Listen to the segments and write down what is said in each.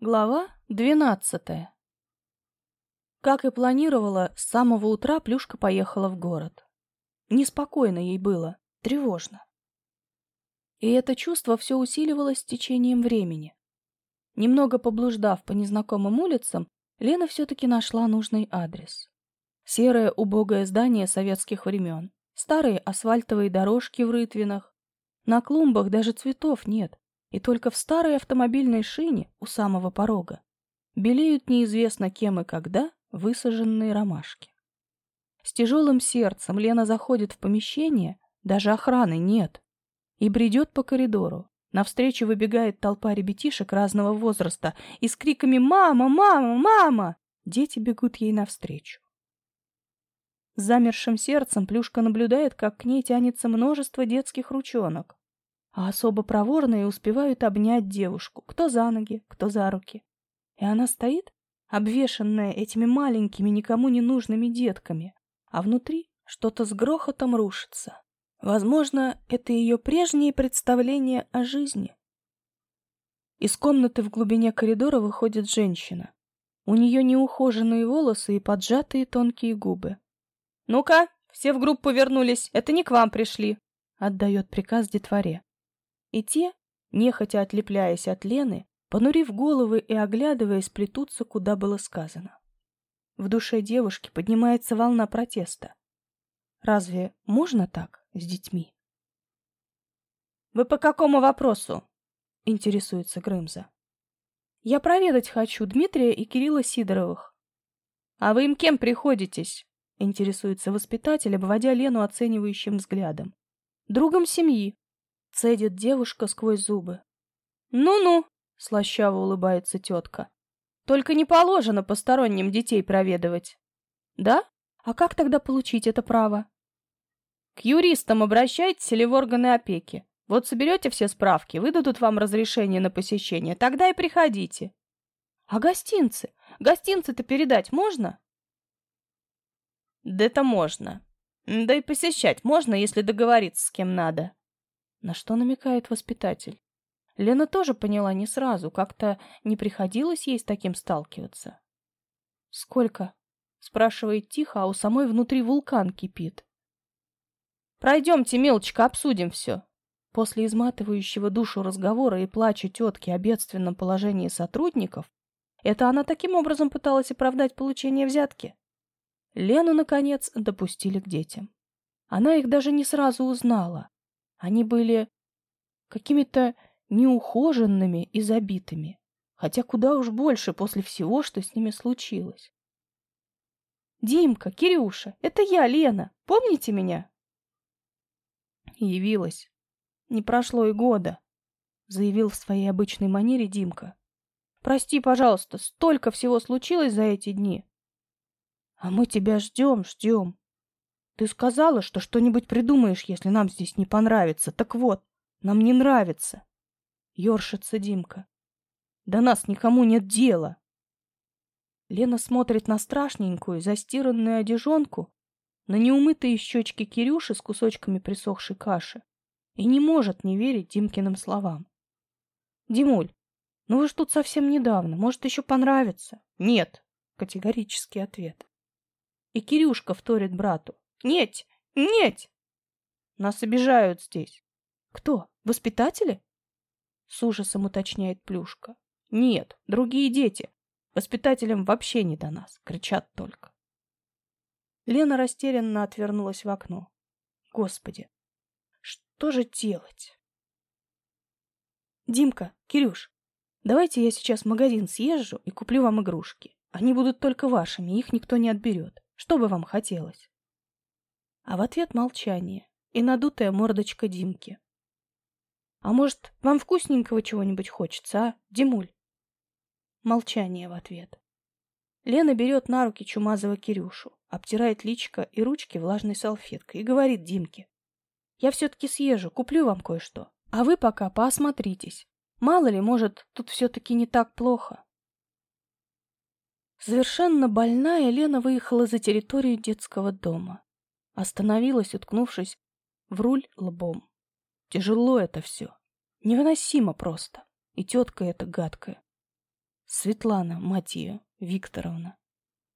Глава двенадцатая. Как и планировала, с самого утра Плюшка поехала в город. Неспокойно ей было, тревожно. И это чувство все усиливалось с течением времени. Немного поблуждав по незнакомым улицам, Лена все-таки нашла нужный адрес. Серое убогое здание советских времен, старые асфальтовые дорожки в рытвинах. На клумбах даже цветов нет, и только в старой автомобильной шине у самого порога белеют неизвестно кем и когда высаженные ромашки. С тяжелым сердцем Лена заходит в помещение, даже охраны нет, и бредет по коридору. Навстречу выбегает толпа ребятишек разного возраста и с криками «Мама! Мама! Мама!» Дети бегут ей навстречу. С замершим сердцем Плюшка наблюдает, как к ней тянется множество детских ручонок а особо проворные успевают обнять девушку, кто за ноги, кто за руки. И она стоит, обвешанная этими маленькими, никому не нужными детками, а внутри что-то с грохотом рушится. Возможно, это ее прежние представления о жизни. Из комнаты в глубине коридора выходит женщина. У нее неухоженные волосы и поджатые тонкие губы. «Ну-ка, все в группу вернулись, это не к вам пришли», — отдает приказ детворе. И те, нехотя отлепляясь от Лены, понурив головы и оглядываясь, плетутся, куда было сказано. В душе девушки поднимается волна протеста. Разве можно так с детьми? «Вы по какому вопросу?» — интересуется Грымза. «Я проведать хочу Дмитрия и Кирилла Сидоровых». «А вы им кем приходитесь?» — интересуется воспитатель, обводя Лену оценивающим взглядом. «Другом семьи», Цедит девушка сквозь зубы. «Ну-ну», — слащаво улыбается тетка. «Только не положено посторонним детей проведывать». «Да? А как тогда получить это право?» «К юристам обращайтесь или в органы опеки. Вот соберете все справки, выдадут вам разрешение на посещение, тогда и приходите». «А гостинцы? Гостинцы-то передать можно?» «Да это можно. Да и посещать можно, если договориться с кем надо». На что намекает воспитатель? Лена тоже поняла не сразу, как-то не приходилось ей с таким сталкиваться. «Сколько?» — спрашивает тихо, а у самой внутри вулкан кипит. «Пройдемте, мелочка, обсудим все». После изматывающего душу разговора и плача тетки о бедственном положении сотрудников, это она таким образом пыталась оправдать получение взятки. Лену, наконец, допустили к детям. Она их даже не сразу узнала. Они были какими-то неухоженными и забитыми, хотя куда уж больше после всего, что с ними случилось. «Димка, Кирюша, это я, Лена. Помните меня?» Явилась. Не прошло и года, заявил в своей обычной манере Димка. «Прости, пожалуйста, столько всего случилось за эти дни. А мы тебя ждем, ждем. Ты сказала, что что-нибудь придумаешь, если нам здесь не понравится. Так вот, нам не нравится. Ёршится Димка. До нас никому нет дела. Лена смотрит на страшненькую, застиранную одежонку, на неумытые щечки Кирюши с кусочками присохшей каши и не может не верить Димкиным словам. «Димуль, ну вы ж тут совсем недавно, может, еще понравится?» «Нет», — категорический ответ. И Кирюшка вторит брату. Нет, нет! Нас обижают здесь. Кто? Воспитатели? С ужасом уточняет Плюшка. Нет, другие дети. Воспитателям вообще не до нас, кричат только. Лена растерянно отвернулась в окно. Господи, что же делать? Димка, Кирюш, давайте я сейчас в магазин съезжу и куплю вам игрушки. Они будут только вашими, их никто не отберет. Что бы вам хотелось? А в ответ молчание и надутая мордочка Димки. «А может, вам вкусненького чего-нибудь хочется, а, Димуль?» Молчание в ответ. Лена берет на руки чумазого Кирюшу, обтирает личико и ручки влажной салфеткой и говорит Димке. «Я все-таки съезжу, куплю вам кое-что, а вы пока поосмотритесь. Мало ли, может, тут все-таки не так плохо». Совершенно больная Лена выехала за территорию детского дома. Остановилась, уткнувшись в руль лбом. Тяжело это все. Невыносимо просто. И тетка эта гадкая. Светлана, мать ее, Викторовна.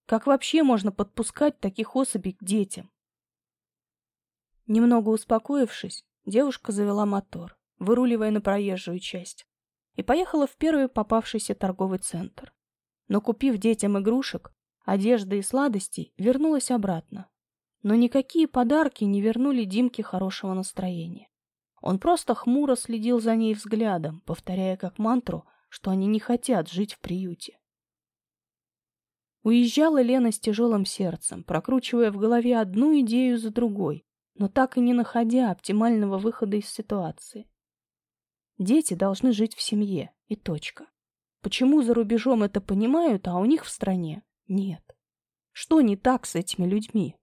Как вообще можно подпускать таких особей к детям? Немного успокоившись, девушка завела мотор, выруливая на проезжую часть, и поехала в первый попавшийся торговый центр. Но купив детям игрушек, одежды и сладостей, вернулась обратно. Но никакие подарки не вернули Димке хорошего настроения. Он просто хмуро следил за ней взглядом, повторяя как мантру, что они не хотят жить в приюте. Уезжала Лена с тяжелым сердцем, прокручивая в голове одну идею за другой, но так и не находя оптимального выхода из ситуации. Дети должны жить в семье, и точка. Почему за рубежом это понимают, а у них в стране нет? Что не так с этими людьми?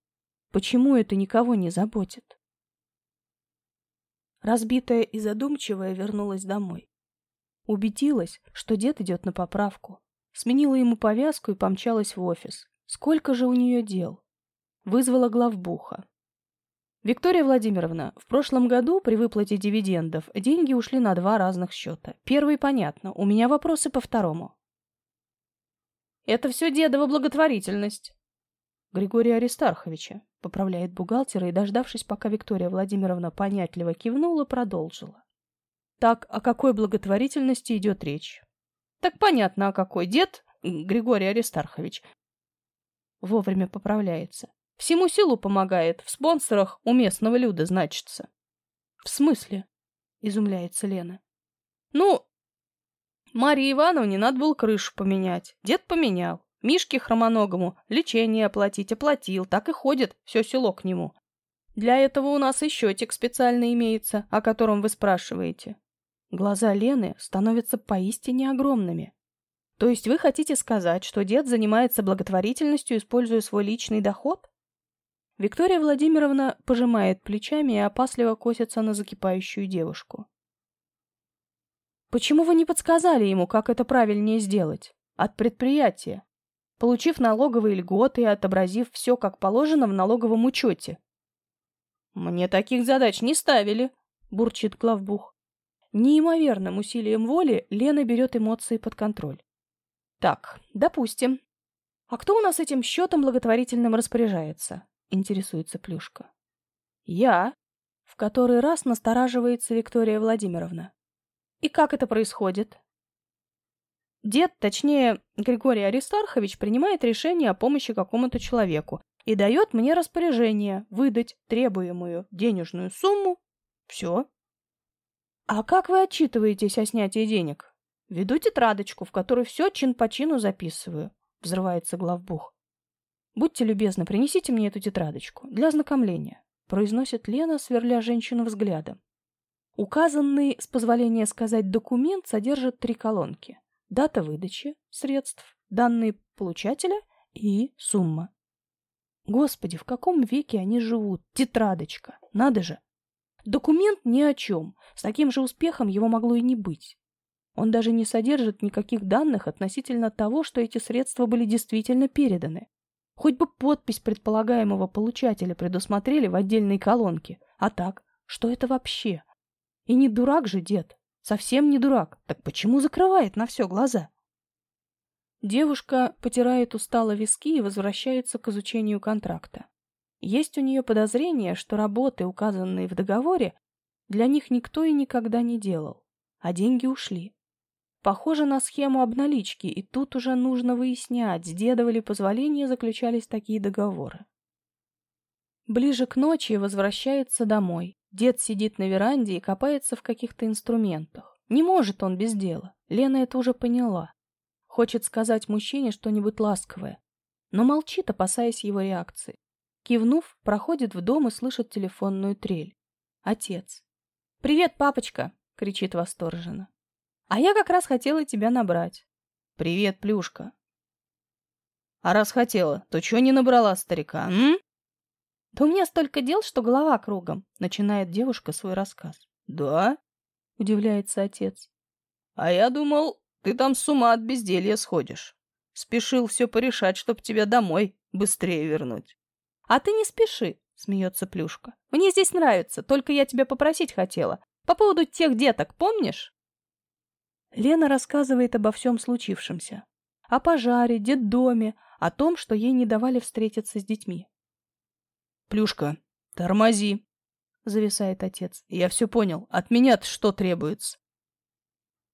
Почему это никого не заботит? Разбитая и задумчивая вернулась домой. Убедилась, что дед идет на поправку. Сменила ему повязку и помчалась в офис. Сколько же у нее дел? Вызвала главбуха. Виктория Владимировна, в прошлом году при выплате дивидендов деньги ушли на два разных счета. Первый понятно, у меня вопросы по второму. Это все дедова благотворительность. Григория Аристарховича, поправляет бухгалтера и, дождавшись, пока Виктория Владимировна понятливо кивнула, продолжила. Так, о какой благотворительности идет речь? Так понятно, о какой. Дед Григорий Аристархович вовремя поправляется. Всему силу помогает, в спонсорах у местного люда значится. — В смысле? — изумляется Лена. — Ну, Марии Ивановне надо было крышу поменять. Дед поменял. Мишке хромоногому лечение оплатить оплатил, так и ходит все село к нему. Для этого у нас и счетик специально имеется, о котором вы спрашиваете. Глаза Лены становятся поистине огромными. То есть вы хотите сказать, что дед занимается благотворительностью, используя свой личный доход? Виктория Владимировна пожимает плечами и опасливо косится на закипающую девушку. Почему вы не подсказали ему, как это правильнее сделать? От предприятия. Получив налоговые льготы и отобразив все как положено в налоговом учете. Мне таких задач не ставили, бурчит главбух. Неимоверным усилием воли Лена берет эмоции под контроль. Так, допустим. А кто у нас этим счетом благотворительным распоряжается? интересуется Плюшка. Я. В который раз настораживается Виктория Владимировна. И как это происходит? Дед, точнее, Григорий Аристархович, принимает решение о помощи какому-то человеку и дает мне распоряжение выдать требуемую денежную сумму. Все. А как вы отчитываетесь о снятии денег? Веду тетрадочку, в которой все чин по чину записываю. Взрывается главбух. «Будьте любезны, принесите мне эту тетрадочку для ознакомления», произносит Лена, сверля женщину взглядом. Указанный, с позволения сказать, документ содержит три колонки. Дата выдачи средств, данные получателя и сумма. Господи, в каком веке они живут? Тетрадочка. Надо же. Документ ни о чем. С таким же успехом его могло и не быть. Он даже не содержит никаких данных относительно того, что эти средства были действительно переданы. Хоть бы подпись предполагаемого получателя предусмотрели в отдельной колонке. А так, что это вообще? И не дурак же дед. Совсем не дурак. Так почему закрывает на все глаза? Девушка потирает устало виски и возвращается к изучению контракта. Есть у нее подозрение, что работы, указанные в договоре, для них никто и никогда не делал, а деньги ушли. Похоже на схему обналички, и тут уже нужно выяснять, с деда ли позволения заключались такие договоры. Ближе к ночи возвращается домой. Дед сидит на веранде и копается в каких-то инструментах. Не может он без дела. Лена это уже поняла. Хочет сказать мужчине что-нибудь ласковое, но молчит, опасаясь его реакции. Кивнув, проходит в дом и слышит телефонную трель. Отец. «Привет, папочка!» — кричит восторженно. А я как раз хотела тебя набрать. Привет, Плюшка. А раз хотела, то чего не набрала старика, м? Да у меня столько дел, что голова кругом, начинает девушка свой рассказ. Да? Удивляется отец. А я думал, ты там с ума от безделья сходишь. Спешил все порешать, чтоб тебя домой быстрее вернуть. А ты не спеши, смеется Плюшка. Мне здесь нравится, только я тебя попросить хотела. По поводу тех деток, помнишь? Лена рассказывает обо всем случившемся. О пожаре, детдоме, о том, что ей не давали встретиться с детьми. «Плюшка, тормози!» — зависает отец. «Я все понял. От меня что требуется?»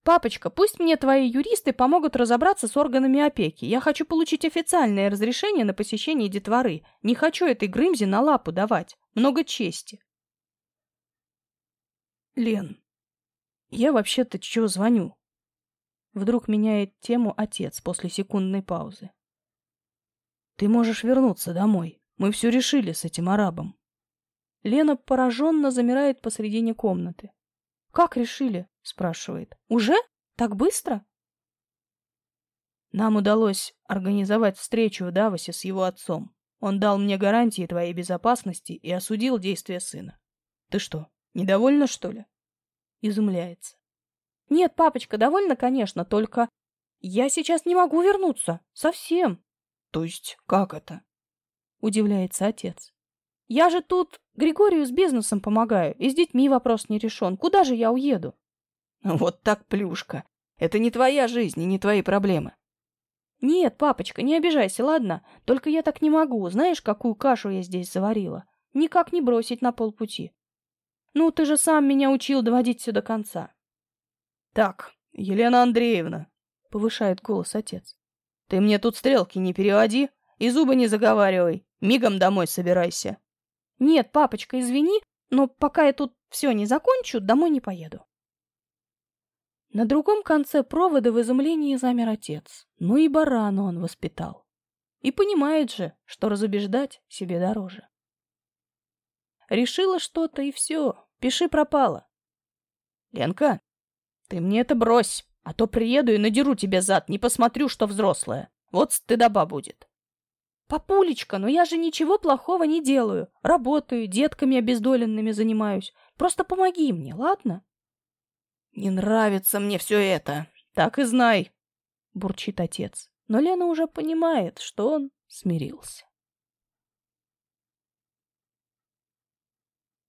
«Папочка, пусть мне твои юристы помогут разобраться с органами опеки. Я хочу получить официальное разрешение на посещение детворы. Не хочу этой Грымзе на лапу давать. Много чести». «Лен, я вообще-то чего звоню?» Вдруг меняет тему отец после секундной паузы. «Ты можешь вернуться домой. Мы все решили с этим арабом». Лена пораженно замирает посредине комнаты. «Как решили?» спрашивает. Уже? Так быстро? Нам удалось организовать встречу в Давосе с его отцом. Он дал мне гарантии твоей безопасности и осудил действия сына. Ты что, недовольна, что ли? Изумляется. Нет, папочка, довольна, конечно, только я сейчас не могу вернуться. Совсем. То есть как это? Удивляется отец. Я же тут Григорию с бизнесом помогаю, и с детьми вопрос не решен. Куда же я уеду? Вот так плюшка. Это не твоя жизнь и не твои проблемы. Нет, папочка, не обижайся, ладно? Только я так не могу. Знаешь, какую кашу я здесь заварила? Никак не бросить на полпути. Ну, ты же сам меня учил доводить все до конца. Так, Елена Андреевна, повышает голос отец. Ты мне тут стрелки не переводи и зубы не заговаривай. Мигом домой собирайся. Нет, папочка, извини, но пока я тут все не закончу, домой не поеду. На другом конце провода в изумлении замер отец. Ну и барана он воспитал. И понимает же, что разубеждать себе дороже. Решила что-то и все, пиши пропало. Ленка, ты мне это брось, а то приеду и надеру тебе зад, не посмотрю, что взрослая. Вот стыдоба будет. Папулечка, но я же ничего плохого не делаю. Работаю, детками обездоленными занимаюсь. Просто помоги мне, ладно? «Не нравится мне все это, так и знай», — бурчит отец. Но Лена уже понимает, что он смирился.